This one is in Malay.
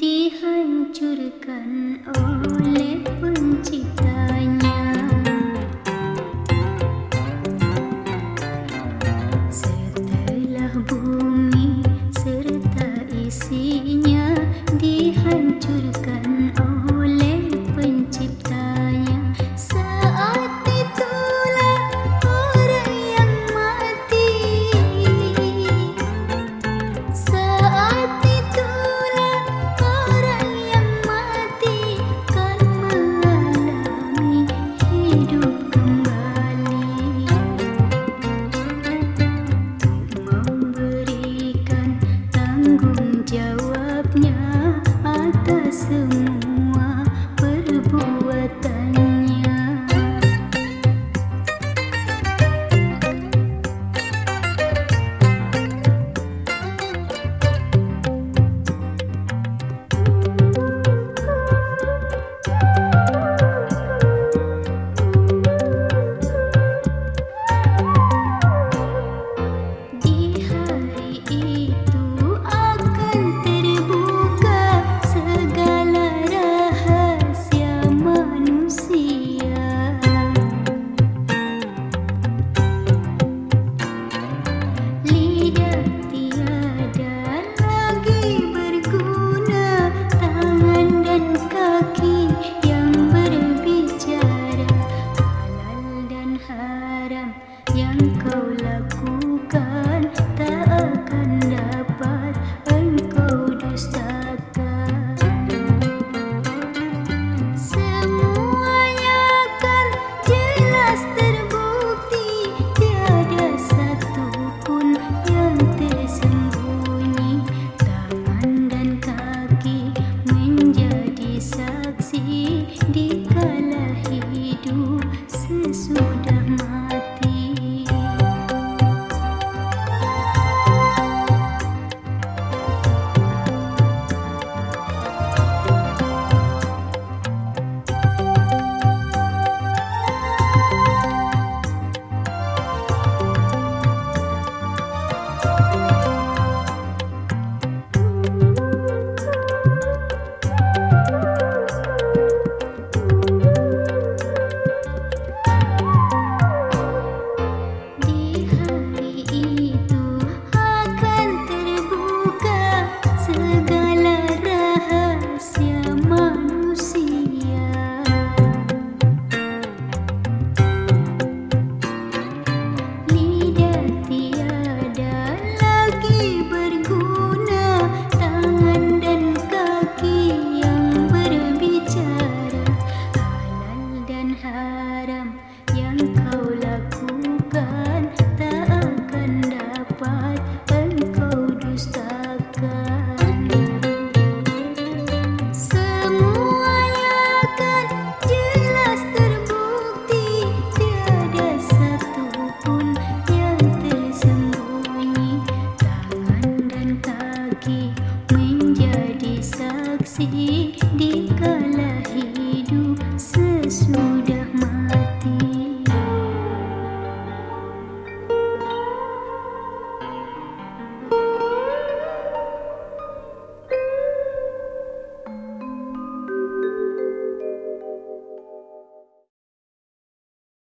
dihancurkan oleh penciptanya chờ segala hidup sesudah mati